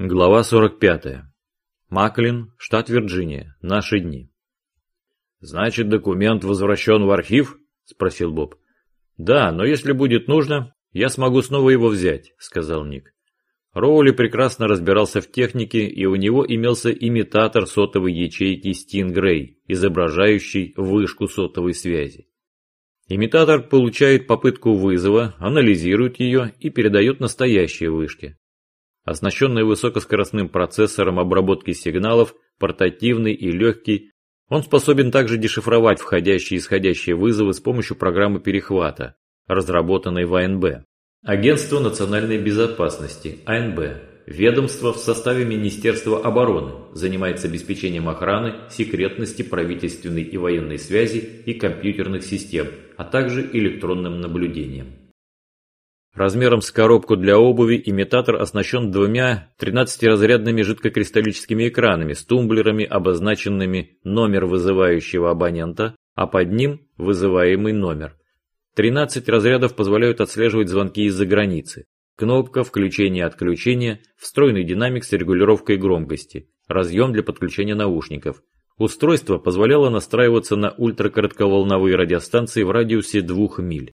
Глава 45. Маклин, штат Вирджиния. Наши дни. «Значит, документ возвращен в архив?» – спросил Боб. «Да, но если будет нужно, я смогу снова его взять», – сказал Ник. Роули прекрасно разбирался в технике, и у него имелся имитатор сотовой ячейки Stingray, изображающий вышку сотовой связи. Имитатор получает попытку вызова, анализирует ее и передает настоящие вышки. Оснащенный высокоскоростным процессором обработки сигналов, портативный и легкий, он способен также дешифровать входящие и исходящие вызовы с помощью программы перехвата, разработанной в АНБ. Агентство национальной безопасности, АНБ, ведомство в составе Министерства обороны, занимается обеспечением охраны, секретности правительственной и военной связи и компьютерных систем, а также электронным наблюдением. Размером с коробку для обуви имитатор оснащен двумя 13-разрядными жидкокристаллическими экранами с тумблерами, обозначенными номер вызывающего абонента, а под ним вызываемый номер. 13 разрядов позволяют отслеживать звонки из-за границы. Кнопка включения-отключения, встроенный динамик с регулировкой громкости, разъем для подключения наушников. Устройство позволяло настраиваться на ультракоротковолновые радиостанции в радиусе 2 миль.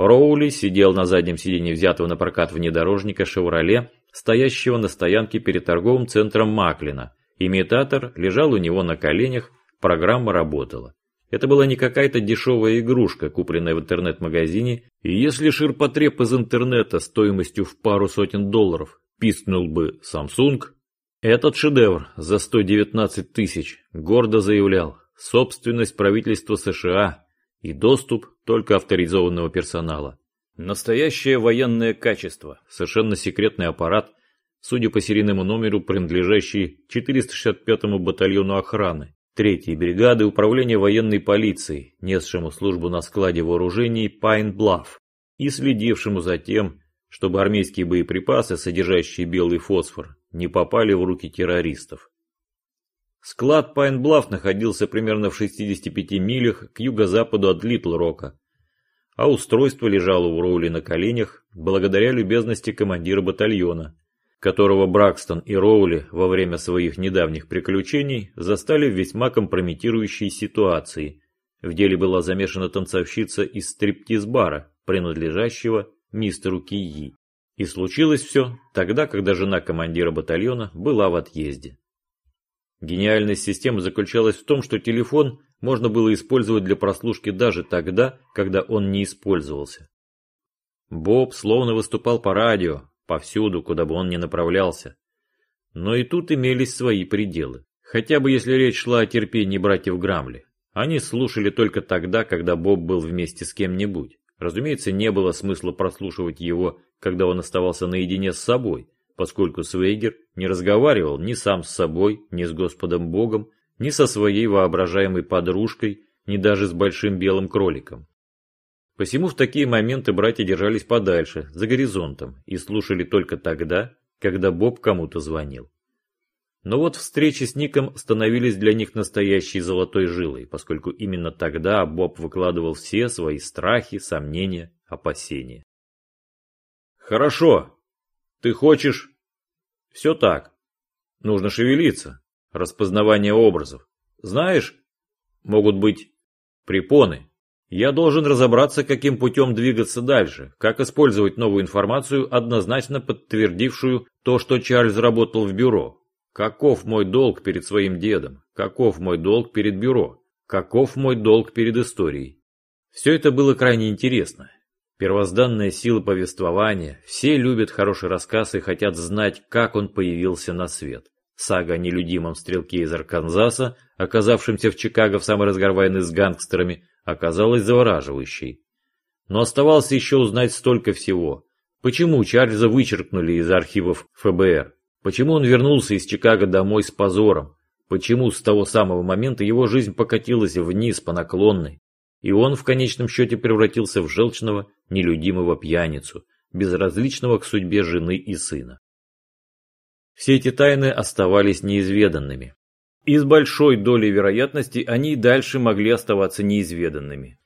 Роули сидел на заднем сиденье взятого на прокат внедорожника «Шевроле», стоящего на стоянке перед торговым центром Маклина. Имитатор лежал у него на коленях, программа работала. Это была не какая-то дешевая игрушка, купленная в интернет-магазине, и если ширпотреб из интернета стоимостью в пару сотен долларов пискнул бы Samsung, этот шедевр за 119 тысяч гордо заявлял собственность правительства США и доступ только авторизованного персонала. Настоящее военное качество, совершенно секретный аппарат, судя по серийному номеру, принадлежащий 465-му батальону охраны, 3-й бригады управления военной полицией, несшему службу на складе вооружений Пайн-Блафф и следившему за тем, чтобы армейские боеприпасы, содержащие белый фосфор, не попали в руки террористов. Склад Пайн-Блафф находился примерно в 65 милях к юго-западу от Литл-Рока, а устройство лежало у Роули на коленях благодаря любезности командира батальона, которого Бракстон и Роули во время своих недавних приключений застали в весьма компрометирующей ситуации. В деле была замешана танцовщица из стриптиз-бара, принадлежащего мистеру Кии. И случилось все тогда, когда жена командира батальона была в отъезде. Гениальность системы заключалась в том, что телефон можно было использовать для прослушки даже тогда, когда он не использовался. Боб словно выступал по радио, повсюду, куда бы он ни направлялся. Но и тут имелись свои пределы. Хотя бы если речь шла о терпении братьев Грамли. Они слушали только тогда, когда Боб был вместе с кем-нибудь. Разумеется, не было смысла прослушивать его, когда он оставался наедине с собой – поскольку Свейгер не разговаривал ни сам с собой, ни с Господом Богом, ни со своей воображаемой подружкой, ни даже с большим белым кроликом. Посему в такие моменты братья держались подальше, за горизонтом, и слушали только тогда, когда Боб кому-то звонил. Но вот встречи с Ником становились для них настоящей золотой жилой, поскольку именно тогда Боб выкладывал все свои страхи, сомнения, опасения. «Хорошо. Ты хочешь все так. Нужно шевелиться. Распознавание образов. Знаешь, могут быть препоны. Я должен разобраться, каким путем двигаться дальше, как использовать новую информацию, однозначно подтвердившую то, что Чарльз работал в бюро. Каков мой долг перед своим дедом? Каков мой долг перед бюро? Каков мой долг перед историей? Все это было крайне интересно. Первозданная сила повествования, все любят хороший рассказ и хотят знать, как он появился на свет. Сага о нелюдимом стрелке из Арканзаса, оказавшемся в Чикаго в самой разгар войны с гангстерами, оказалась завораживающей. Но оставалось еще узнать столько всего. Почему Чарльза вычеркнули из архивов ФБР? Почему он вернулся из Чикаго домой с позором? Почему с того самого момента его жизнь покатилась вниз по наклонной? И он в конечном счете превратился в желчного, нелюдимого пьяницу, безразличного к судьбе жены и сына. Все эти тайны оставались неизведанными. И с большой долей вероятности они и дальше могли оставаться неизведанными.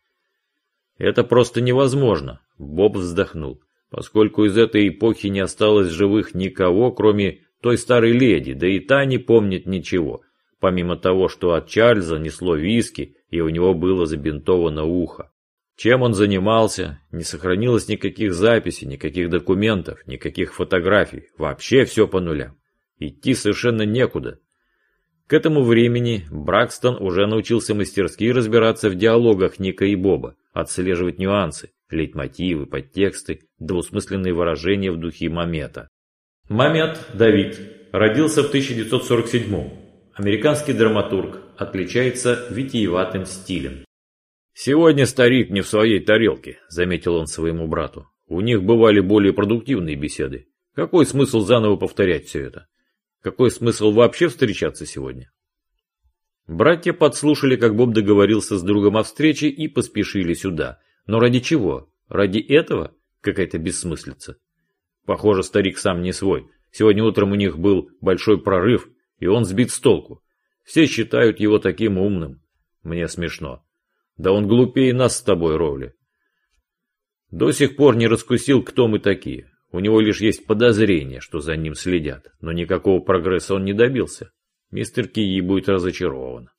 «Это просто невозможно», — Боб вздохнул, «поскольку из этой эпохи не осталось живых никого, кроме той старой леди, да и та не помнит ничего, помимо того, что от Чарльза несло виски, и у него было забинтовано ухо. Чем он занимался, не сохранилось никаких записей, никаких документов, никаких фотографий, вообще все по нулям. Идти совершенно некуда. К этому времени Бракстон уже научился мастерски разбираться в диалогах Ника и Боба, отслеживать нюансы, лейтмотивы, подтексты, двусмысленные выражения в духе Мамета. Мамет Давид родился в 1947 -м. Американский драматург, отличается витиеватым стилем. «Сегодня старик не в своей тарелке», — заметил он своему брату. «У них бывали более продуктивные беседы. Какой смысл заново повторять все это? Какой смысл вообще встречаться сегодня?» Братья подслушали, как Боб договорился с другом о встрече и поспешили сюда. Но ради чего? Ради этого? Какая-то бессмыслица. Похоже, старик сам не свой. Сегодня утром у них был большой прорыв, и он сбит с толку. Все считают его таким умным. Мне смешно. Да он глупее нас с тобой, Ровли. До сих пор не раскусил, кто мы такие. У него лишь есть подозрение, что за ним следят, но никакого прогресса он не добился. Мистер Кии будет разочарован.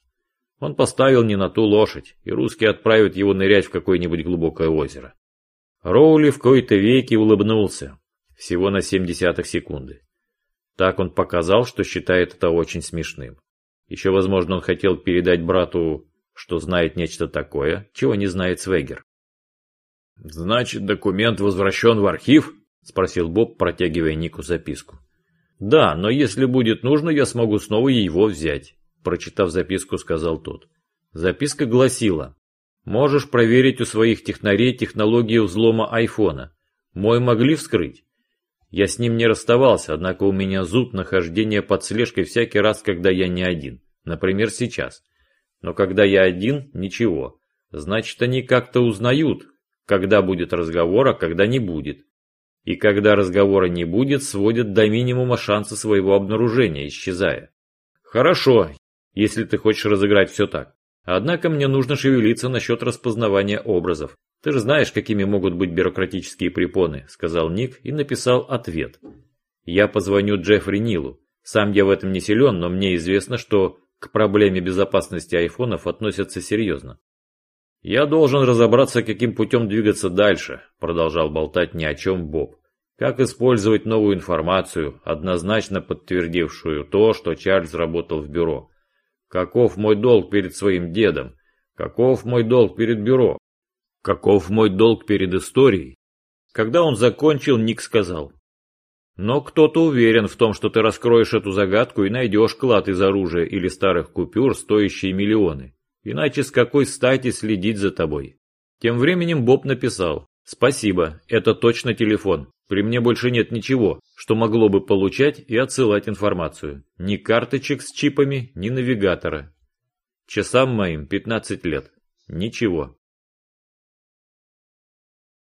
Он поставил не на ту лошадь, и русские отправят его нырять в какое-нибудь глубокое озеро. Роули в кои-то веки улыбнулся, всего на семь десятых секунды. Так он показал, что считает это очень смешным. Еще, возможно, он хотел передать брату что знает нечто такое, чего не знает Свегер. «Значит, документ возвращен в архив?» – спросил Боб, протягивая Нику записку. «Да, но если будет нужно, я смогу снова его взять», – прочитав записку, сказал тот. Записка гласила, «Можешь проверить у своих технарей технологию взлома айфона. Мой могли вскрыть? Я с ним не расставался, однако у меня зуд нахождения под слежкой всякий раз, когда я не один. Например, сейчас. Но когда я один, ничего. Значит, они как-то узнают, когда будет разговор, а когда не будет. И когда разговора не будет, сводят до минимума шансы своего обнаружения, исчезая. Хорошо, если ты хочешь разыграть все так. Однако мне нужно шевелиться насчет распознавания образов. Ты же знаешь, какими могут быть бюрократические препоны, сказал Ник и написал ответ. Я позвоню Джеффри Нилу. Сам я в этом не силен, но мне известно, что к проблеме безопасности айфонов относятся серьезно. «Я должен разобраться, каким путем двигаться дальше», – продолжал болтать ни о чем Боб. «Как использовать новую информацию, однозначно подтвердившую то, что Чарльз работал в бюро? Каков мой долг перед своим дедом? Каков мой долг перед бюро? Каков мой долг перед историей?» Когда он закончил, Ник сказал. Но кто-то уверен в том, что ты раскроешь эту загадку и найдешь клад из оружия или старых купюр, стоящие миллионы. Иначе с какой стати следить за тобой? Тем временем Боб написал. Спасибо, это точно телефон. При мне больше нет ничего, что могло бы получать и отсылать информацию. Ни карточек с чипами, ни навигатора. Часам моим 15 лет. Ничего.